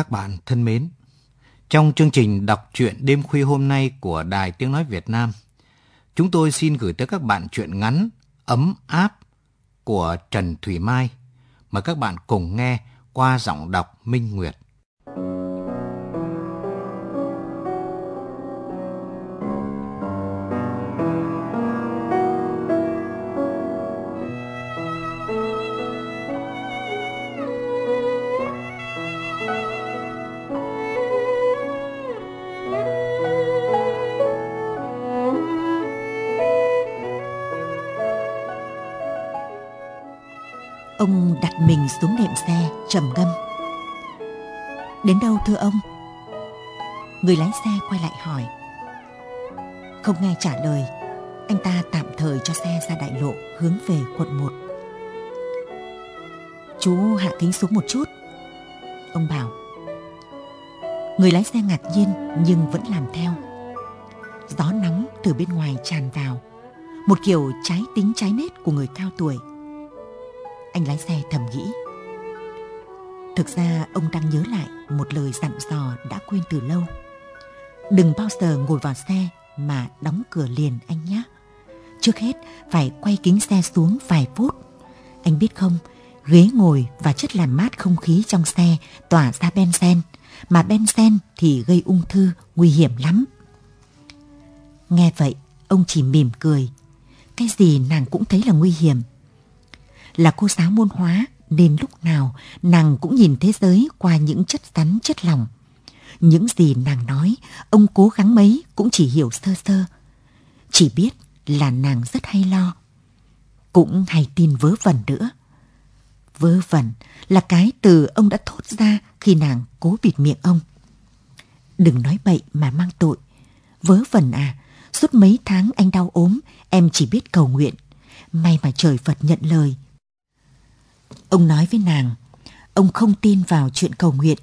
các bạn thân mến, trong chương trình đọc truyện đêm khuya hôm nay của Đài Tiếng Nói Việt Nam, chúng tôi xin gửi tới các bạn truyện ngắn Ấm áp của Trần Thủy Mai. Mời các bạn cùng nghe qua giọng đọc Minh Nguyệt. Trầm ngâm. Đến đâu thưa ông? Người lái xe quay lại hỏi. Không nghe trả lời, anh ta tạm thời cho xe ra đại lộ hướng về quận 1. Chú hạ kính xuống một chút. Ông bảo. Người lái xe ngạc nhiên nhưng vẫn làm theo. Gió nóng từ bên ngoài tràn vào. Một kiểu trái tính trái nết của người cao tuổi – anh lái xe thầm nghĩ. Thực ra ông đang nhớ lại một lời dặn dò đã quên từ lâu. Đừng bao giờ ngồi vào xe mà đóng cửa liền anh nhé. Trước hết phải quay kính xe xuống vài phút. Anh biết không, ghế ngồi và chất làm mát không khí trong xe tỏa ra benzen, mà benzen thì gây ung thư nguy hiểm lắm. Nghe vậy, ông chỉ mỉm cười. Cái gì nàng cũng thấy là nguy hiểm, là cô giáo môn hóa nên lúc nào nàng cũng nhìn thế giới qua những chất rắn chất lòng. Những gì nàng nói, ông cố gắng mấy cũng chỉ hiểu sơ sơ. Chỉ biết là nàng rất hay lo. Cũng hay tin vớ vẩn nữa. Vớ vẩn là cái từ ông đã thốt ra khi nàng cố bịt miệng ông. Đừng nói bậy mà mang tội. Vớ vẩn à, suốt mấy tháng anh đau ốm, em chỉ biết cầu nguyện. May mà trời Phật nhận lời, Ông nói với nàng, ông không tin vào chuyện cầu nguyện.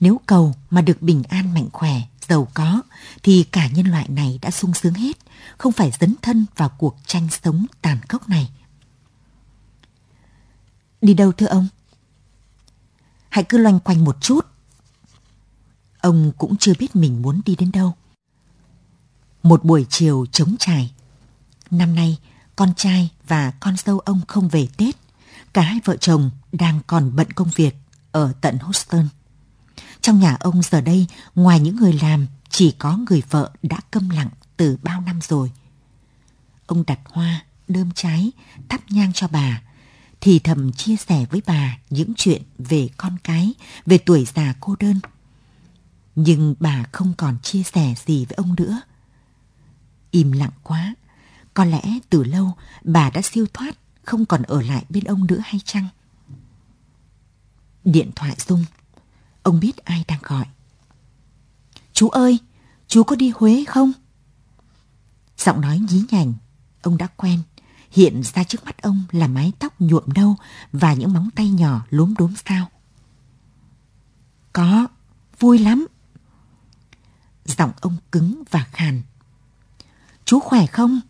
Nếu cầu mà được bình an mạnh khỏe, giàu có, thì cả nhân loại này đã sung sướng hết, không phải dấn thân vào cuộc tranh sống tàn khốc này. Đi đâu thưa ông? Hãy cứ loanh quanh một chút. Ông cũng chưa biết mình muốn đi đến đâu. Một buổi chiều trống trải. Năm nay, con trai và con dâu ông không về Tết Cả hai vợ chồng đang còn bận công việc ở tận Houston. Trong nhà ông giờ đây, ngoài những người làm, chỉ có người vợ đã câm lặng từ bao năm rồi. Ông đặt hoa, đơm trái, thắp nhang cho bà, thì thầm chia sẻ với bà những chuyện về con cái, về tuổi già cô đơn. Nhưng bà không còn chia sẻ gì với ông nữa. Im lặng quá, có lẽ từ lâu bà đã siêu thoát không còn ở lại bên ông nữa hay chăng? Điện thoại rung. Ông biết ai đang gọi. Chú ơi, chú có đi Huế không? Giọng nói nhí nhảnh, ông đã quen. Hiện ra trước mắt ông là mái tóc nhuộm nâu và những móng tay nhỏ lúm đốm sao. Có, vui lắm. Giọng ông cứng và khàn. Chú khỏe không?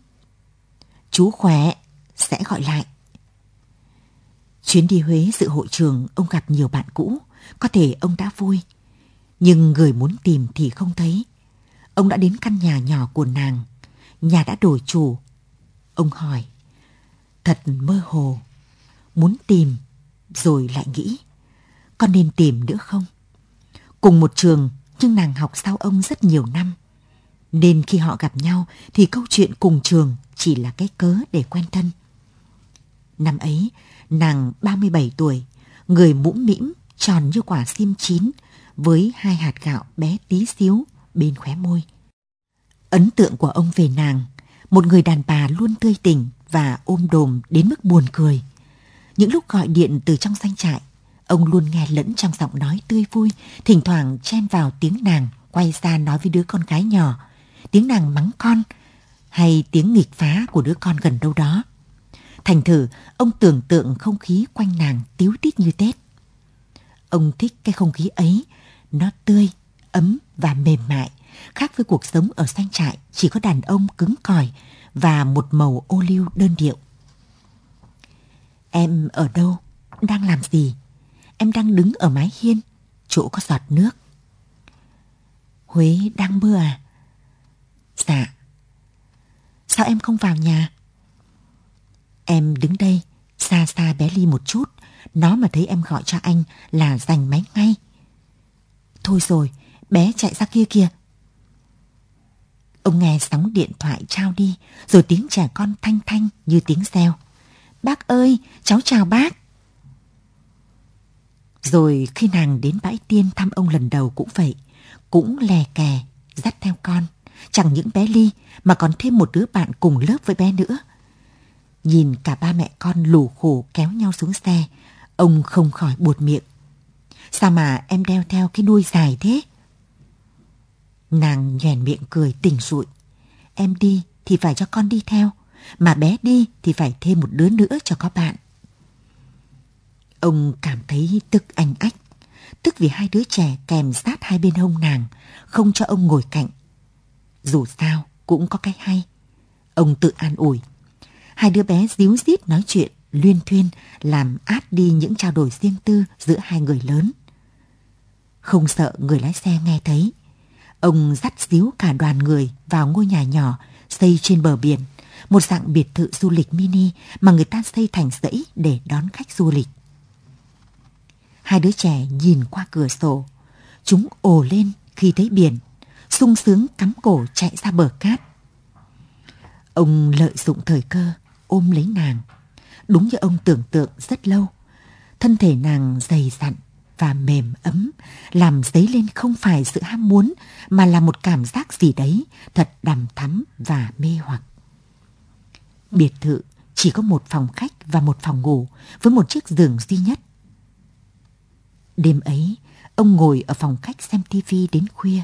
Chú khỏe, sẽ gọi lại. Chuyến đi Huế dự hội trường ông gặp nhiều bạn cũ, có thể ông đã vui. Nhưng người muốn tìm thì không thấy. Ông đã đến căn nhà nhỏ của nàng, nhà đã đổi chủ. Ông hỏi, thật mơ hồ, muốn tìm rồi lại nghĩ, con nên tìm nữa không? Cùng một trường nhưng nàng học sau ông rất nhiều năm. Nên khi họ gặp nhau thì câu chuyện cùng trường chỉ là cái cớ để quen thân. Năm ấy, nàng 37 tuổi, người mũm mĩm, tròn như quả sim chín, với hai hạt gạo bé tí xíu bên khóe môi. Ấn tượng của ông về nàng, một người đàn bà luôn tươi tỉnh và ôm đồm đến mức buồn cười. Những lúc gọi điện từ trong xanh trại, ông luôn nghe lẫn trong giọng nói tươi vui, thỉnh thoảng chen vào tiếng nàng quay ra nói với đứa con gái nhỏ, tiếng nàng mắng con hay tiếng nghịch phá của đứa con gần đâu đó. Thành thử, ông tưởng tượng không khí quanh nàng tiếu tít như Tết. Ông thích cái không khí ấy, nó tươi, ấm và mềm mại, khác với cuộc sống ở doanh trại chỉ có đàn ông cứng cỏi và một màu ô liu đơn điệu. Em ở đâu? Đang làm gì? Em đang đứng ở mái hiên. chỗ có giọt nước. Huế đang mưa à? Dạ. Sao em không vào nhà? Em đứng đây, xa xa bé Ly một chút. Nó mà thấy em gọi cho anh là giành máy ngay. Thôi rồi, bé chạy ra kia kìa. Ông nghe sóng điện thoại trao đi, rồi tiếng trẻ con thanh thanh như tiếng reo. Bác ơi, cháu chào bác. Rồi khi nàng đến bãi tiên thăm ông lần đầu cũng vậy, cũng lè kè, dắt theo con. Chẳng những bé Ly mà còn thêm một đứa bạn cùng lớp với bé nữa. Nhìn cả ba mẹ con lù khổ kéo nhau xuống xe, ông không khỏi buột miệng. Sao mà em đeo theo cái đuôi dài thế? Nàng nhoèn miệng cười tỉnh rụi. Em đi thì phải cho con đi theo, mà bé đi thì phải thêm một đứa nữa cho có bạn. Ông cảm thấy tức anh ách, tức vì hai đứa trẻ kèm sát hai bên hông nàng, không cho ông ngồi cạnh. Dù sao cũng có cái hay. Ông tự an ủi. Hai đứa bé díu dít nói chuyện, luyên thuyên, làm át đi những trao đổi riêng tư giữa hai người lớn. Không sợ người lái xe nghe thấy. Ông dắt díu cả đoàn người vào ngôi nhà nhỏ xây trên bờ biển, một dạng biệt thự du lịch mini mà người ta xây thành dãy để đón khách du lịch. Hai đứa trẻ nhìn qua cửa sổ. Chúng ồ lên khi thấy biển, sung sướng cắm cổ chạy ra bờ cát. Ông lợi dụng thời cơ, ôm lấy nàng. Đúng như ông tưởng tượng rất lâu. Thân thể nàng dày dặn và mềm ấm, làm dấy lên không phải sự ham muốn mà là một cảm giác gì đấy thật đằm thắm và mê hoặc. Biệt thự chỉ có một phòng khách và một phòng ngủ với một chiếc giường duy nhất. Đêm ấy, ông ngồi ở phòng khách xem tivi đến khuya.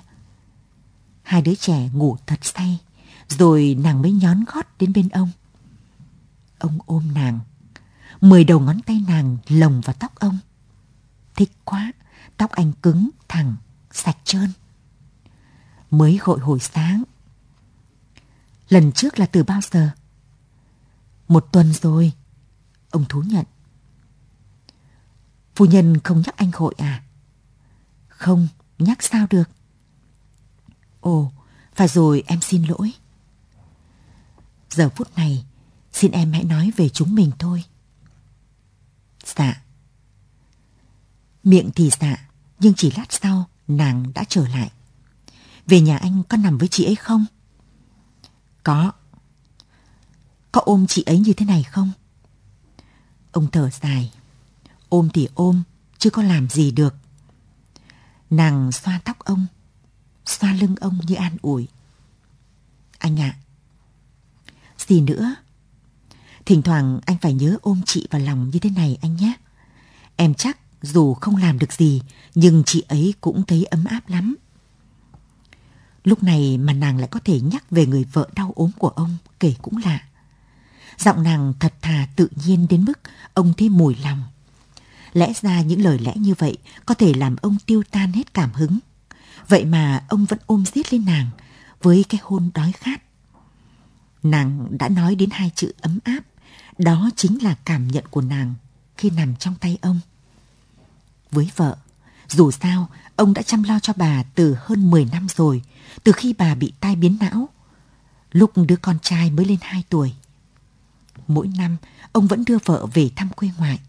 Hai đứa trẻ ngủ thật say, rồi nàng mới nhón gót đến bên ông. Ông ôm nàng, mười đầu ngón tay nàng lồng vào tóc ông. Thích quá, tóc anh cứng, thẳng, sạch trơn. Mới gội hồi sáng. Lần trước là từ bao giờ? Một tuần rồi. Ông thú nhận. Phu nhân không nhắc anh hội à? Không, nhắc sao được? Ồ, và rồi em xin lỗi. Giờ phút này, xin em hãy nói về chúng mình thôi. Dạ. Miệng thì dạ, nhưng chỉ lát sau nàng đã trở lại. Về nhà anh có nằm với chị ấy không? Có. Có ôm chị ấy như thế này không? Ông thở dài. Ôm thì ôm, chứ có làm gì được. Nàng xoa tóc ông, xoa lưng ông như an ủi. Anh ạ. À, gì nữa? Thỉnh thoảng anh phải nhớ ôm chị vào lòng như thế này anh nhé. Em chắc dù không làm được gì, nhưng chị ấy cũng thấy ấm áp lắm. Lúc này mà nàng lại có thể nhắc về người vợ đau ốm của ông, kể cũng lạ. Giọng nàng thật thà tự nhiên đến mức ông thấy mùi lòng. Lẽ ra những lời lẽ như vậy có thể làm ông tiêu tan hết cảm hứng. Vậy mà ông vẫn ôm giết lên nàng với cái hôn đói khát. Nàng đã nói đến hai chữ ấm áp, đó chính là cảm nhận của nàng khi nằm trong tay ông. Với vợ, dù sao, ông đã chăm lo cho bà từ hơn 10 năm rồi, từ khi bà bị tai biến não. Lúc đứa con trai mới lên 2 tuổi. Mỗi năm, ông vẫn đưa vợ về thăm quê ngoại.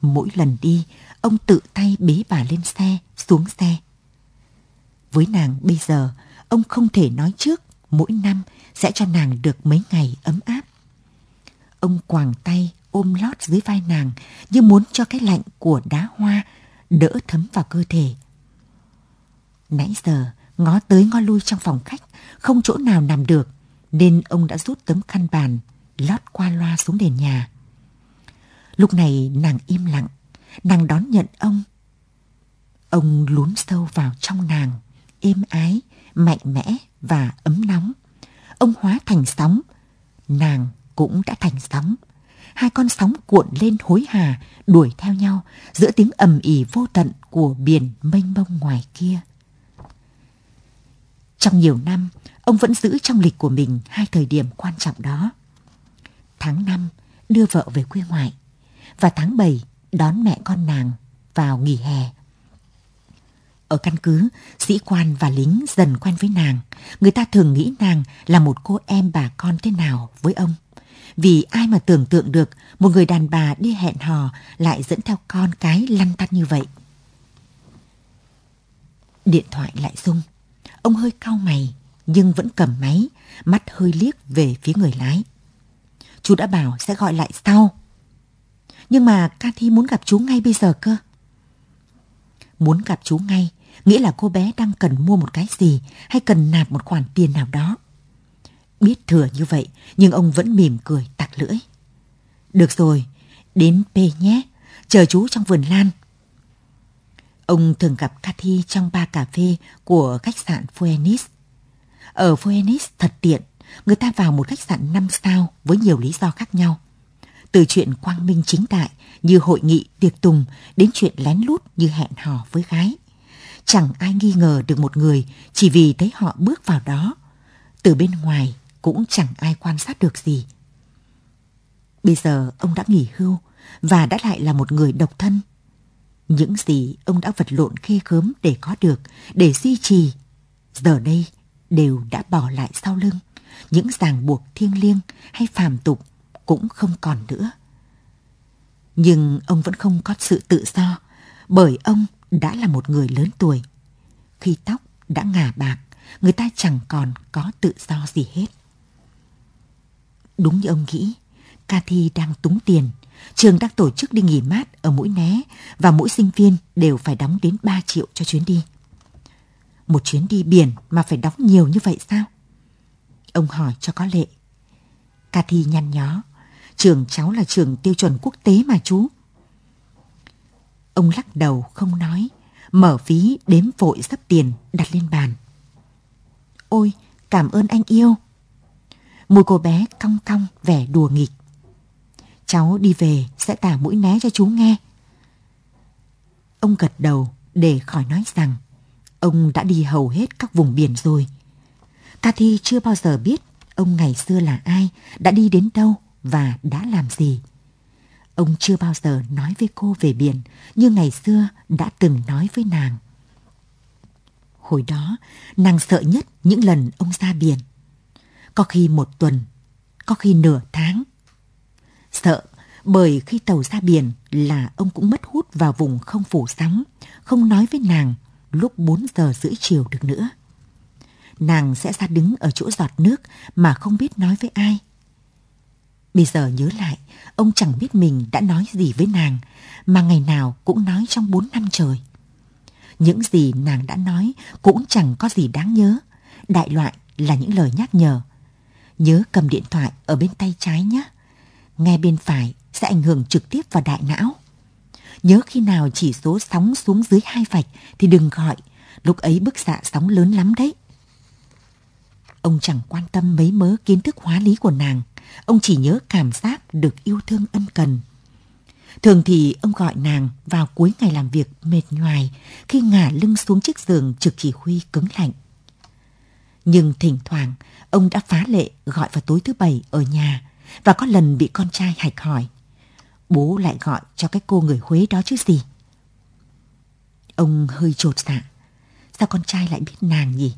Mỗi lần đi, ông tự tay bế bà lên xe, xuống xe. Với nàng bây giờ, ông không thể nói trước mỗi năm sẽ cho nàng được mấy ngày ấm áp. Ông quàng tay ôm lót dưới vai nàng như muốn cho cái lạnh của đá hoa đỡ thấm vào cơ thể. Nãy giờ, ngó tới ngó lui trong phòng khách, không chỗ nào nằm được, nên ông đã rút tấm khăn bàn, lót qua loa xuống nền nhà. Lúc này nàng im lặng, nàng đón nhận ông. Ông lún sâu vào trong nàng, êm ái, mạnh mẽ và ấm nóng. Ông hóa thành sóng, nàng cũng đã thành sóng. Hai con sóng cuộn lên hối hà, đuổi theo nhau giữa tiếng ầm ỉ vô tận của biển mênh mông ngoài kia. Trong nhiều năm, ông vẫn giữ trong lịch của mình hai thời điểm quan trọng đó. Tháng 5, đưa vợ về quê ngoại và tháng 7 đón mẹ con nàng vào nghỉ hè. Ở căn cứ, sĩ quan và lính dần quen với nàng. Người ta thường nghĩ nàng là một cô em bà con thế nào với ông. Vì ai mà tưởng tượng được một người đàn bà đi hẹn hò lại dẫn theo con cái lăn tăn như vậy. Điện thoại lại rung. Ông hơi cau mày nhưng vẫn cầm máy, mắt hơi liếc về phía người lái. Chú đã bảo sẽ gọi lại sau. Nhưng mà Cathy muốn gặp chú ngay bây giờ cơ. Muốn gặp chú ngay, nghĩa là cô bé đang cần mua một cái gì hay cần nạp một khoản tiền nào đó. Biết thừa như vậy, nhưng ông vẫn mỉm cười tặc lưỡi. Được rồi, đến P nhé, chờ chú trong vườn lan. Ông thường gặp Cathy trong ba cà phê của khách sạn Phoenix. Ở Phoenix thật tiện, người ta vào một khách sạn 5 sao với nhiều lý do khác nhau. Từ chuyện quang minh chính đại như hội nghị tiệc tùng đến chuyện lén lút như hẹn hò với gái. Chẳng ai nghi ngờ được một người chỉ vì thấy họ bước vào đó. Từ bên ngoài cũng chẳng ai quan sát được gì. Bây giờ ông đã nghỉ hưu và đã lại là một người độc thân. Những gì ông đã vật lộn khê khớm để có được, để duy trì, giờ đây đều đã bỏ lại sau lưng. Những ràng buộc thiêng liêng hay phàm tục cũng không còn nữa. Nhưng ông vẫn không có sự tự do, bởi ông đã là một người lớn tuổi. Khi tóc đã ngả bạc, người ta chẳng còn có tự do gì hết. Đúng như ông nghĩ, Cathy đang túng tiền. Trường đang tổ chức đi nghỉ mát ở mũi né và mỗi sinh viên đều phải đóng đến 3 triệu cho chuyến đi. Một chuyến đi biển mà phải đóng nhiều như vậy sao? Ông hỏi cho có lệ. Cathy nhăn nhó. Trường cháu là trường tiêu chuẩn quốc tế mà chú. Ông lắc đầu không nói, mở phí đếm vội sắp tiền đặt lên bàn. Ôi, cảm ơn anh yêu. Môi cô bé cong cong vẻ đùa nghịch. Cháu đi về sẽ tả mũi né cho chú nghe. Ông gật đầu để khỏi nói rằng ông đã đi hầu hết các vùng biển rồi. Cathy chưa bao giờ biết ông ngày xưa là ai, đã đi đến đâu và đã làm gì. Ông chưa bao giờ nói với cô về biển như ngày xưa đã từng nói với nàng. Hồi đó, nàng sợ nhất những lần ông ra biển. Có khi một tuần, có khi nửa tháng. Sợ bởi khi tàu ra biển là ông cũng mất hút vào vùng không phủ sóng, không nói với nàng lúc 4 giờ rưỡi chiều được nữa. Nàng sẽ ra đứng ở chỗ giọt nước mà không biết nói với ai. Bây giờ nhớ lại, ông chẳng biết mình đã nói gì với nàng, mà ngày nào cũng nói trong 4 năm trời. Những gì nàng đã nói cũng chẳng có gì đáng nhớ. Đại loại là những lời nhắc nhở. Nhớ cầm điện thoại ở bên tay trái nhé. Nghe bên phải sẽ ảnh hưởng trực tiếp vào đại não. Nhớ khi nào chỉ số sóng xuống dưới hai vạch thì đừng gọi, lúc ấy bức xạ sóng lớn lắm đấy. Ông chẳng quan tâm mấy mớ kiến thức hóa lý của nàng, ông chỉ nhớ cảm giác được yêu thương ân cần. Thường thì ông gọi nàng vào cuối ngày làm việc mệt nhoài khi ngả lưng xuống chiếc giường trực chỉ huy cứng lạnh. Nhưng thỉnh thoảng, ông đã phá lệ gọi vào tối thứ bảy ở nhà và có lần bị con trai hạch hỏi. Bố lại gọi cho cái cô người Huế đó chứ gì. Ông hơi trột dạ. Sao con trai lại biết nàng nhỉ?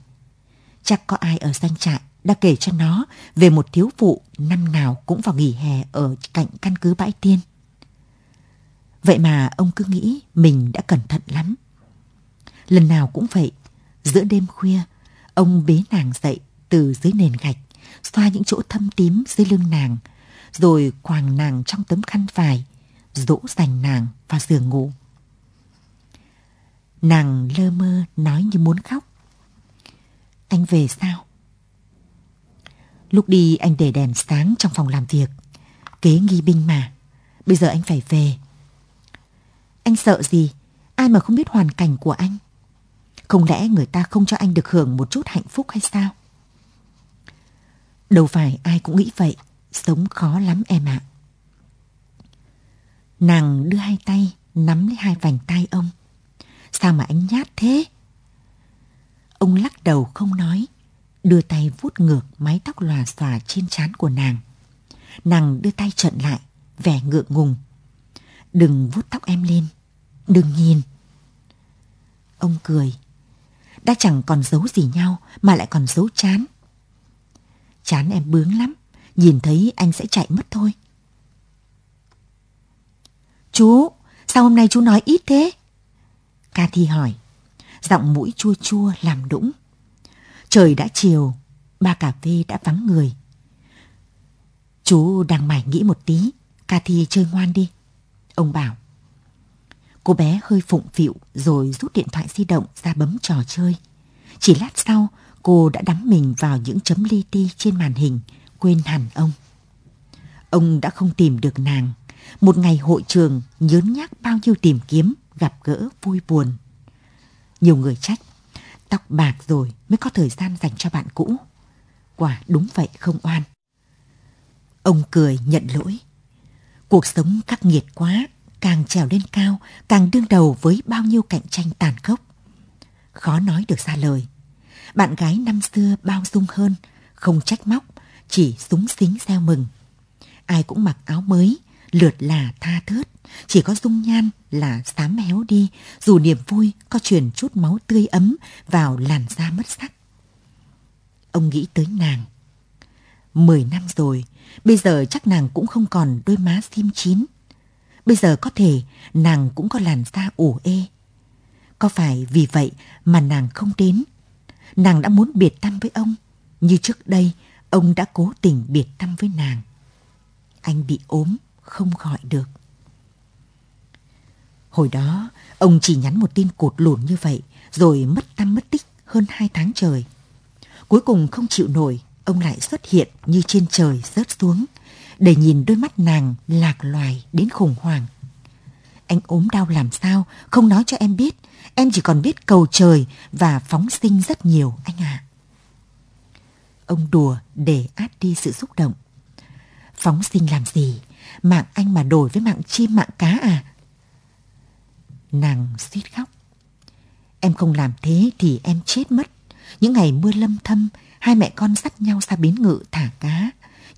Chắc có ai ở danh trại đã kể cho nó về một thiếu phụ năm nào cũng vào nghỉ hè ở cạnh căn cứ bãi tiên. Vậy mà ông cứ nghĩ mình đã cẩn thận lắm. Lần nào cũng vậy, giữa đêm khuya, ông bế nàng dậy từ dưới nền gạch, xoa những chỗ thâm tím dưới lưng nàng, rồi quàng nàng trong tấm khăn vải, dỗ dành nàng vào giường ngủ. Nàng lơ mơ nói như muốn khóc. Anh về sao? Lúc đi anh để đèn sáng trong phòng làm việc. Kế nghi binh mà. Bây giờ anh phải về. Anh sợ gì? Ai mà không biết hoàn cảnh của anh? Không lẽ người ta không cho anh được hưởng một chút hạnh phúc hay sao? Đâu phải ai cũng nghĩ vậy. Sống khó lắm em ạ. Nàng đưa hai tay nắm lấy hai vành tay ông. Sao mà anh nhát thế? Ông lắc đầu không nói, đưa tay vuốt ngược mái tóc lòa xòa trên trán của nàng. Nàng đưa tay trận lại, vẻ ngượng ngùng. Đừng vuốt tóc em lên, đừng nhìn. Ông cười. Đã chẳng còn giấu gì nhau mà lại còn giấu chán. Chán em bướng lắm, nhìn thấy anh sẽ chạy mất thôi. Chú, sao hôm nay chú nói ít thế? Cathy hỏi. Giọng mũi chua chua làm đũng. Trời đã chiều, ba cà phê đã vắng người. Chú đang mải nghĩ một tí, Cathy chơi ngoan đi. Ông bảo. Cô bé hơi phụng phịu rồi rút điện thoại di động ra bấm trò chơi. Chỉ lát sau, cô đã đắm mình vào những chấm li ti trên màn hình, quên hẳn ông. Ông đã không tìm được nàng. Một ngày hội trường nhớn nhác bao nhiêu tìm kiếm, gặp gỡ vui buồn. Nhiều người trách, tóc bạc rồi mới có thời gian dành cho bạn cũ. Quả đúng vậy không oan. Ông cười nhận lỗi. Cuộc sống khắc nghiệt quá, càng trèo lên cao, càng đương đầu với bao nhiêu cạnh tranh tàn khốc. Khó nói được ra lời. Bạn gái năm xưa bao dung hơn, không trách móc, chỉ súng xính gieo mừng. Ai cũng mặc áo mới, lượt là tha thớt, chỉ có dung nhan là xám héo đi, dù niềm vui có truyền chút máu tươi ấm vào làn da mất sắc. Ông nghĩ tới nàng. Mười năm rồi, bây giờ chắc nàng cũng không còn đôi má sim chín. Bây giờ có thể nàng cũng có làn da ủ ê. Có phải vì vậy mà nàng không đến? Nàng đã muốn biệt tâm với ông, như trước đây ông đã cố tình biệt tâm với nàng. Anh bị ốm, không gọi được. Hồi đó, ông chỉ nhắn một tin cột lủn như vậy, rồi mất tâm mất tích hơn hai tháng trời. Cuối cùng không chịu nổi, ông lại xuất hiện như trên trời rớt xuống, để nhìn đôi mắt nàng lạc loài đến khủng hoảng. Anh ốm đau làm sao, không nói cho em biết, em chỉ còn biết cầu trời và phóng sinh rất nhiều anh à. Ông đùa để át đi sự xúc động. Phóng sinh làm gì? Mạng anh mà đổi với mạng chim mạng cá à? Nàng suýt khóc. Em không làm thế thì em chết mất. Những ngày mưa lâm thâm, hai mẹ con dắt nhau ra bến ngự thả cá.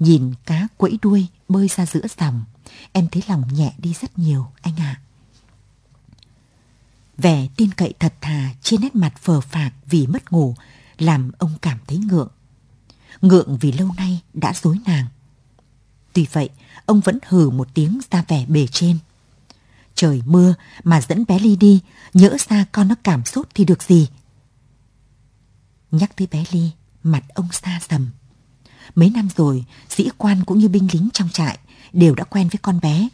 Nhìn cá quẫy đuôi bơi ra giữa dòng. Em thấy lòng nhẹ đi rất nhiều, anh ạ. À. Vẻ tin cậy thật thà trên nét mặt phờ phạc vì mất ngủ làm ông cảm thấy ngượng. Ngượng vì lâu nay đã dối nàng. Tuy vậy, ông vẫn hừ một tiếng ra vẻ bề trên. Trời mưa mà dẫn bé Ly đi, nhỡ xa con nó cảm sốt thì được gì. Nhắc tới bé Ly, mặt ông xa sầm. Mấy năm rồi, sĩ quan cũng như binh lính trong trại đều đã quen với con bé.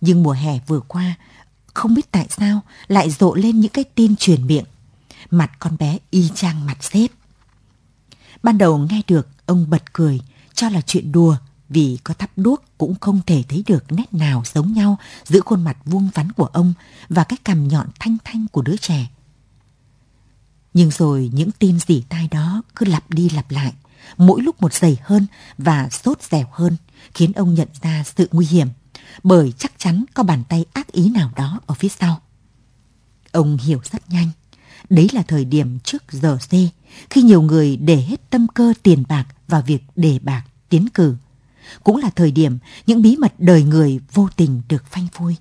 Nhưng mùa hè vừa qua, không biết tại sao lại rộ lên những cái tin truyền miệng. Mặt con bé y chang mặt xếp. Ban đầu nghe được, ông bật cười, cho là chuyện đùa, vì có thắp đuốc cũng không thể thấy được nét nào giống nhau giữa khuôn mặt vuông vắn của ông và cái cằm nhọn thanh thanh của đứa trẻ. Nhưng rồi những tin dỉ tai đó cứ lặp đi lặp lại, mỗi lúc một dày hơn và sốt dẻo hơn, khiến ông nhận ra sự nguy hiểm, bởi chắc chắn có bàn tay ác ý nào đó ở phía sau. Ông hiểu rất nhanh, đấy là thời điểm trước giờ C, khi nhiều người để hết tâm cơ tiền bạc vào việc đề bạc, tiến cử. Cũng là thời điểm những bí mật đời người vô tình được phanh phui.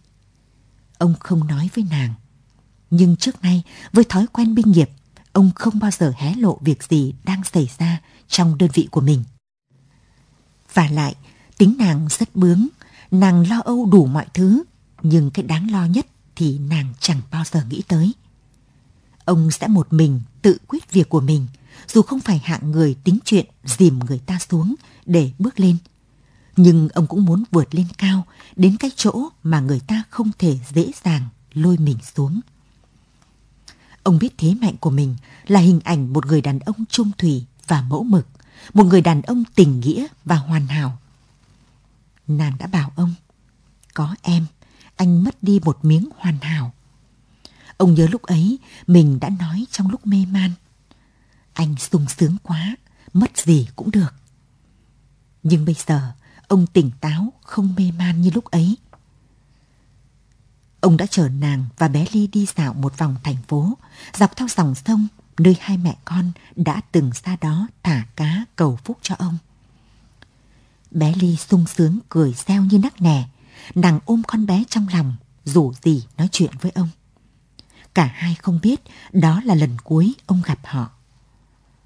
Ông không nói với nàng. Nhưng trước nay, với thói quen binh nghiệp, ông không bao giờ hé lộ việc gì đang xảy ra trong đơn vị của mình. Và lại, tính nàng rất bướng, nàng lo âu đủ mọi thứ, nhưng cái đáng lo nhất thì nàng chẳng bao giờ nghĩ tới. Ông sẽ một mình tự quyết việc của mình, dù không phải hạng người tính chuyện dìm người ta xuống để bước lên. Nhưng ông cũng muốn vượt lên cao, đến cái chỗ mà người ta không thể dễ dàng lôi mình xuống. Ông biết thế mạnh của mình là hình ảnh một người đàn ông trung thủy và mẫu mực, một người đàn ông tình nghĩa và hoàn hảo. Nàng đã bảo ông, có em, anh mất đi một miếng hoàn hảo. Ông nhớ lúc ấy mình đã nói trong lúc mê man. Anh sung sướng quá, mất gì cũng được. Nhưng bây giờ, ông tỉnh táo, không mê man như lúc ấy. Ông đã chở nàng và bé Ly đi dạo một vòng thành phố, dọc theo dòng sông, nơi hai mẹ con đã từng xa đó thả cá cầu phúc cho ông. Bé Ly sung sướng cười reo như nắc nẻ, nàng ôm con bé trong lòng, rủ gì nói chuyện với ông. Cả hai không biết đó là lần cuối ông gặp họ.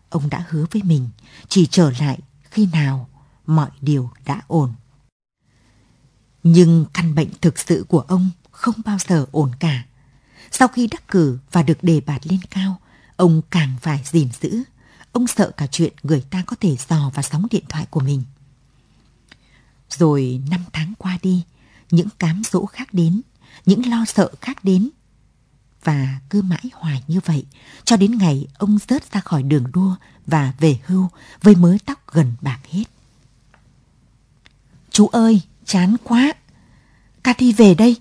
Ông đã hứa với mình chỉ trở lại khi nào mọi điều đã ổn. Nhưng căn bệnh thực sự của ông không bao giờ ổn cả. Sau khi đắc cử và được đề bạt lên cao, ông càng phải gìn giữ. Ông sợ cả chuyện người ta có thể dò vào sóng điện thoại của mình. Rồi năm tháng qua đi, những cám dỗ khác đến, những lo sợ khác đến. Và cứ mãi hoài như vậy, cho đến ngày ông rớt ra khỏi đường đua và về hưu với mớ tóc gần bạc hết. Chú ơi, chán quá. Cathy về đây.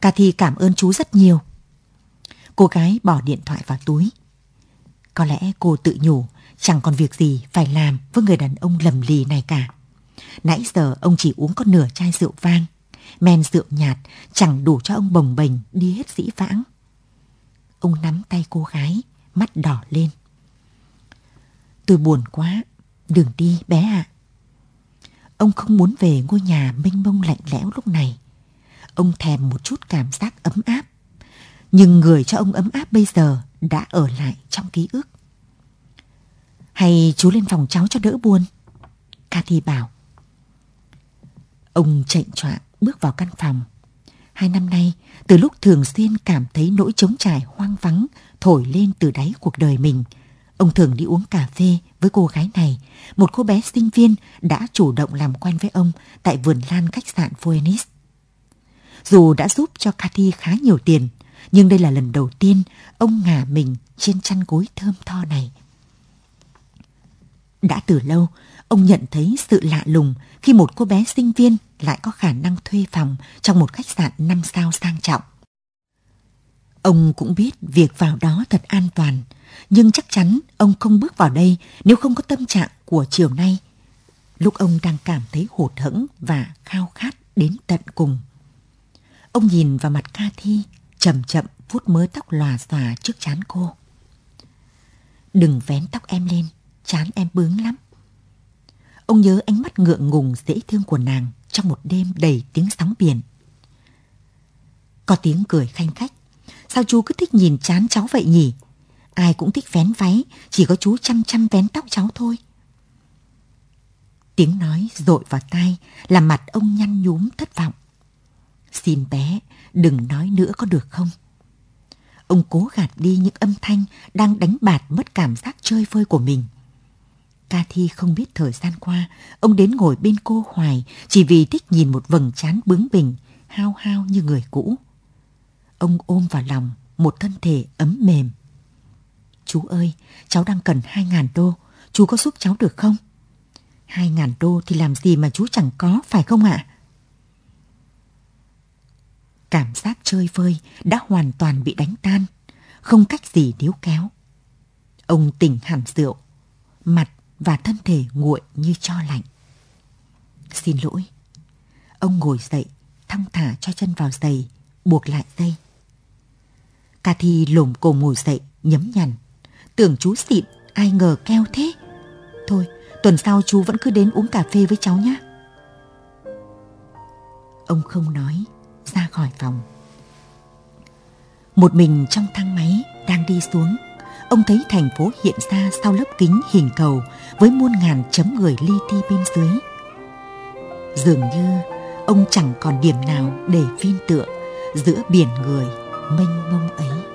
Cathy cảm ơn chú rất nhiều. Cô gái bỏ điện thoại vào túi. Có lẽ cô tự nhủ chẳng còn việc gì phải làm với người đàn ông lầm lì này cả. Nãy giờ ông chỉ uống có nửa chai rượu vang. Men rượu nhạt chẳng đủ cho ông bồng bềnh đi hết dĩ vãng. Ông nắm tay cô gái, mắt đỏ lên. Tôi buồn quá, đừng đi bé ạ. Ông không muốn về ngôi nhà mênh mông lạnh lẽo lúc này. Ông thèm một chút cảm giác ấm áp. Nhưng người cho ông ấm áp bây giờ đã ở lại trong ký ức. Hay chú lên phòng cháu cho đỡ buồn? Cathy bảo. Ông chạy choạng bước vào căn phòng. Hai năm nay, từ lúc thường xuyên cảm thấy nỗi trống trải hoang vắng thổi lên từ đáy cuộc đời mình, ông thường đi uống cà phê với cô gái này, một cô bé sinh viên đã chủ động làm quen với ông tại vườn lan khách sạn Phoenix. Dù đã giúp cho Cathy khá nhiều tiền, nhưng đây là lần đầu tiên ông ngả mình trên chăn gối thơm tho này. Đã từ lâu, ông nhận thấy sự lạ lùng khi một cô bé sinh viên lại có khả năng thuê phòng trong một khách sạn năm sao sang trọng. Ông cũng biết việc vào đó thật an toàn, nhưng chắc chắn ông không bước vào đây nếu không có tâm trạng của chiều nay. Lúc ông đang cảm thấy hụt hẫng và khao khát đến tận cùng. Ông nhìn vào mặt Cathy, chậm chậm vuốt mớ tóc lòa xòa trước chán cô. Đừng vén tóc em lên, chán em bướng lắm. Ông nhớ ánh mắt ngượng ngùng dễ thương của nàng trong một đêm đầy tiếng sóng biển. Có tiếng cười khanh khách. Sao chú cứ thích nhìn chán cháu vậy nhỉ? Ai cũng thích vén váy, chỉ có chú chăm chăm vén tóc cháu thôi. Tiếng nói rội vào tai, làm mặt ông nhăn nhúm thất vọng. Xin bé, đừng nói nữa có được không? Ông cố gạt đi những âm thanh đang đánh bạt mất cảm giác chơi vơi của mình. Cathy không biết thời gian qua, ông đến ngồi bên cô hoài chỉ vì thích nhìn một vầng trán bướng bỉnh, hao hao như người cũ. Ông ôm vào lòng một thân thể ấm mềm. Chú ơi, cháu đang cần hai ngàn đô, chú có giúp cháu được không? Hai ngàn đô thì làm gì mà chú chẳng có, phải không ạ? Cảm giác chơi vơi đã hoàn toàn bị đánh tan, không cách gì níu kéo. Ông tỉnh hẳn rượu, mặt và thân thể nguội như cho lạnh. Xin lỗi. Ông ngồi dậy, thong thả cho chân vào giày, buộc lại dây. Cathy lồm cồm ngồi dậy, nhấm nhằn. Tưởng chú xịn, ai ngờ keo thế. Thôi, tuần sau chú vẫn cứ đến uống cà phê với cháu nhé. Ông không nói, ra khỏi phòng. Một mình trong thang máy đang đi xuống, ông thấy thành phố hiện ra sau lớp kính hình cầu với muôn ngàn chấm người li ti bên dưới. Dường như ông chẳng còn điểm nào để phiên tựa giữa biển người mênh mông ấy.